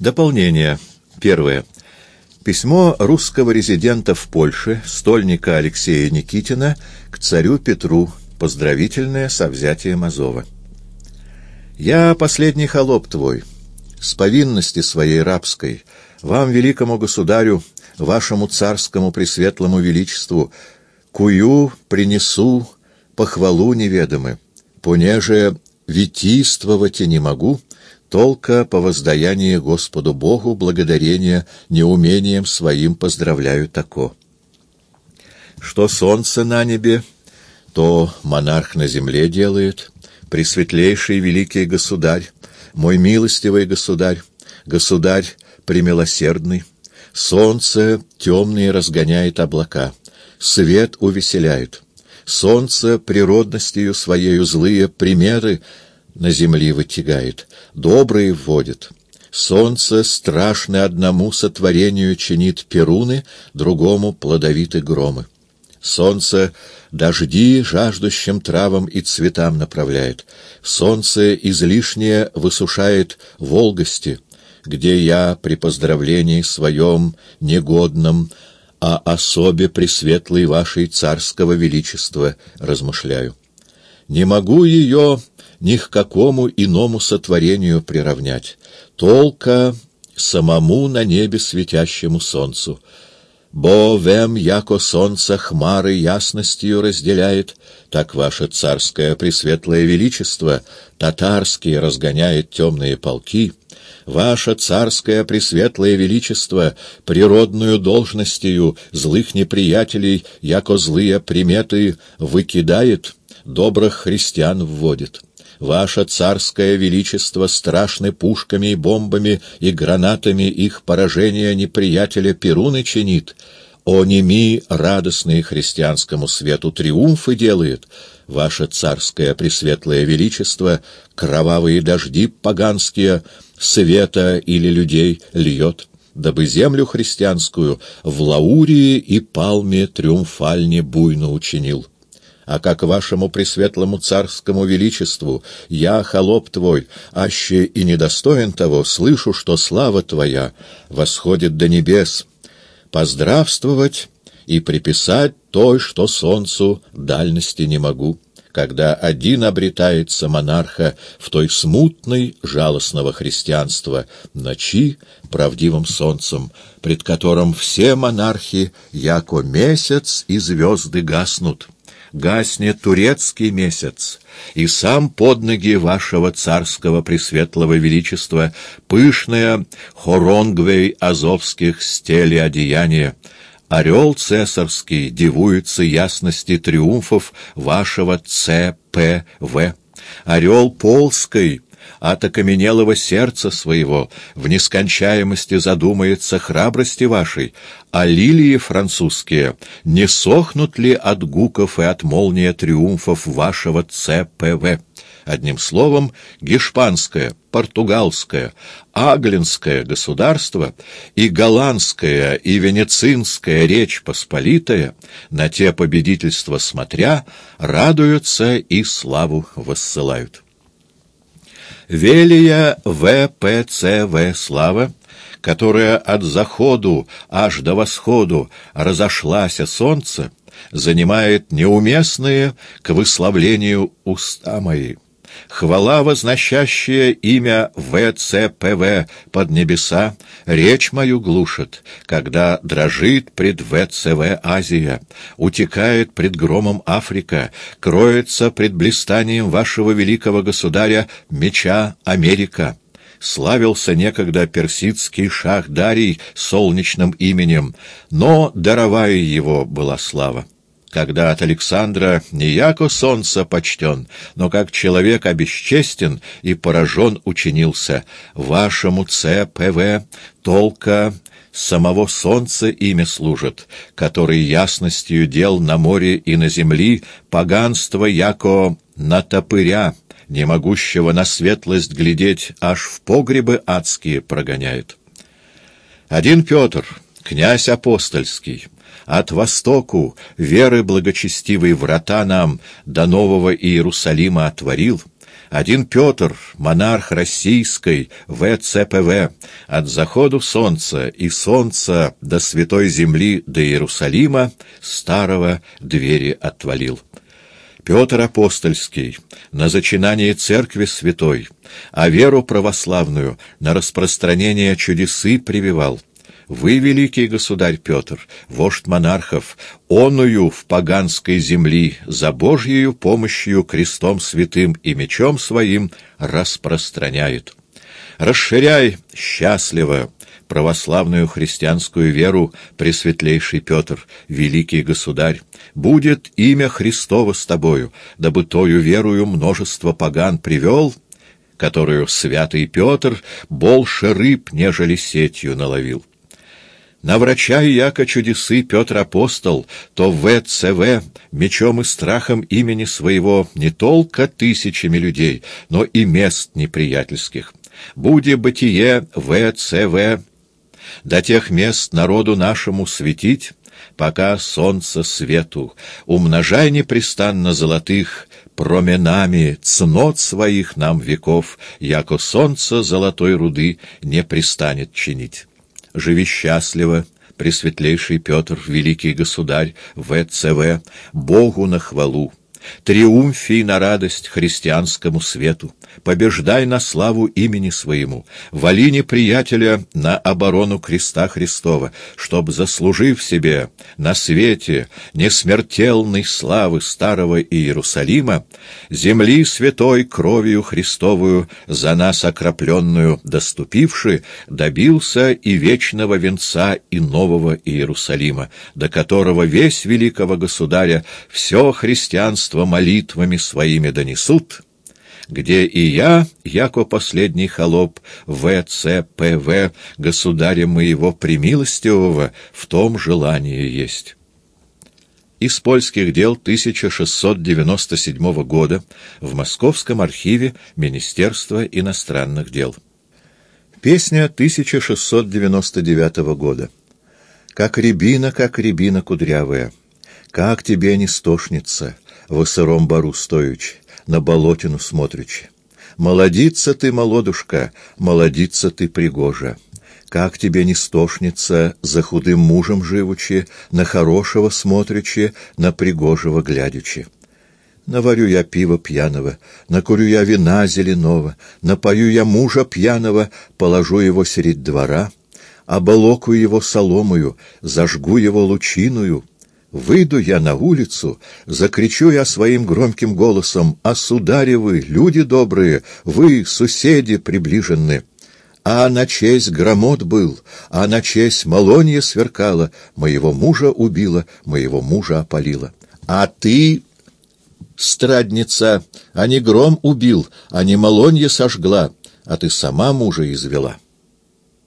Дополнение. Первое. Письмо русского резидента в Польше, стольника Алексея Никитина, к царю Петру, поздравительное со взятием Азова. «Я последний холоп твой, с повинности своей рабской, вам, великому государю, вашему царскому пресветлому величеству, кую принесу похвалу неведомы, понеже витийствовать не могу, Толка по воздаянии Господу Богу благодарения неумением своим поздравляю тако. Что солнце на небе, то монарх на земле делает, пресветлейший великий государь, мой милостивый государь, государь премилосердный, солнце темные разгоняет облака, свет увеселяет, солнце природностью своею злые примеры на земли вытягает, добрые вводит. Солнце страшно одному сотворению чинит перуны, другому плодовиты громы. Солнце дожди жаждущим травам и цветам направляет. Солнце излишнее высушает волгости, где я при поздравлении своем негодном о особе пресветлой вашей царского величества размышляю. Не могу ее ни к какому иному сотворению приравнять. Толка самому на небе светящему солнцу. Бо вем, яко солнце хмары ясностью разделяет, так ваше царское пресветлое величество татарские разгоняет темные полки, ваше царское пресветлое величество природную должностью злых неприятелей, яко злые приметы, выкидает, добрых христиан вводит. Ваше царское величество страшны пушками и бомбами и гранатами их поражения неприятеля Перуны чинит. О неми радостные христианскому свету триумфы делает. Ваше царское пресветлое величество кровавые дожди поганские света или людей льет дабы землю христианскую в Лаурии и Палме триумфальне буйно учинил а как вашему пресветлому царскому величеству я, холоп твой, аще и недостоин того, слышу, что слава твоя восходит до небес. Поздравствовать и приписать той, что солнцу дальности не могу» когда один обретается монарха в той смутной, жалостного христианства ночи правдивым солнцем, пред которым все монархи, яко месяц и звезды гаснут гаснет турецкий месяц, и сам под ноги вашего царского пресветлого величества пышное хоронгвей азовских стели одеяния, орел цесарский дивуется ясности триумфов вашего ЦПВ, орел полской от окаменелого сердца своего в нескончаемости задумается храбрости вашей, а лилии французские не сохнут ли от гуков и от молния триумфов вашего ЦПВ? Одним словом, гешпанское, португалское, аглинское государство и голландская и венецинская речь посполитая, на те победительства смотря, радуются и славу воссылают. Велия ВПЦВ «Слава», которая от заходу аж до восходу разошлась солнце, занимает неуместные к выславлению уста мои. Хвала, возносящая имя ВЦПВ под небеса, речь мою глушит, когда дрожит пред ВЦВ Азия, утекает пред громом Африка, кроется пред блистанием вашего великого государя меча Америка. Славился некогда персидский шах Дарий солнечным именем, но даровая его была слава когда от Александра не яко солнце почтен, но как человек обесчестен и поражен учинился. Вашему ЦПВ толка самого солнца имя служит, который ясностью дел на море и на земли поганство яко на топыря, не могущего на светлость глядеть, аж в погребы адские прогоняет. Один Петр, князь апостольский, от востоку веры благочестивый врата нам до нового Иерусалима отворил, Один Петр, монарх российской ВЦПВ, от заходу солнца и солнца до святой земли до Иерусалима старого двери отвалил. Петр Апостольский на зачинание Церкви Святой, а веру православную на распространение чудесы прививал. Вы, великий государь Петр, вождь монархов, оную в поганской земли за Божьею помощью крестом святым и мечом своим распространяет. Расширяй счастливо православную христианскую веру, Пресветлейший Петр, великий государь, будет имя Христово с тобою, дабы тою верую множество поган привел, которую святый Петр больше рыб, нежели сетью наловил. Наврачай, яко чудесы Петр Апостол, то ВЦВ мечом и страхом имени своего не только тысячами людей, но и мест неприятельских. Буде бытие ВЦВ до тех мест народу нашему светить, пока солнце свету, умножай непрестанно золотых променами цнот своих нам веков, яко солнце золотой руды не пристанет чинить. Живи счастливо, Пресветлейший Петр, великий государь, ВЦВ, Богу на хвалу, Триумфий на радость христианскому свету, побеждай на славу имени своему, вали неприятеля на оборону креста Христова, чтоб, заслужив себе на свете несмертельной славы старого Иерусалима, земли святой кровью Христовую за нас окропленную доступивши, добился и вечного венца и нового Иерусалима, до которого весь великого государя все христианство молитвами своими донесут, где и я, яко последний холоп ВЦПВ, государя моего премилостивого, в том желании есть. Из польских дел 1697 года в Московском архиве Министерства иностранных дел. Песня 1699 года. «Как рябина, как рябина кудрявая, как тебе не стошница, в сыром бару стоючи, на болотину смотрячи. Молодица ты, молодушка, молодица ты, пригожа. Как тебе не стошница, за худым мужем живучи, на хорошего смотрячи, на пригожего глядячи. Наварю я пива пьяного, накурю я вина зеленого, напою я мужа пьяного, положу его средь двора, оболоку его соломою, зажгу его лучиную, Выйду я на улицу, закричу я своим громким голосом, «А судари вы, люди добрые, вы, соседи приближенные!» А на честь громот был, а на честь малонья сверкала, моего мужа убила, моего мужа опалила. А ты, страдница, а не гром убил, а не малонья сожгла, а ты сама мужа извела.